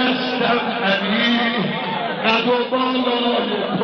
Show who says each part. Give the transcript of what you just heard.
Speaker 1: مستم علی قد و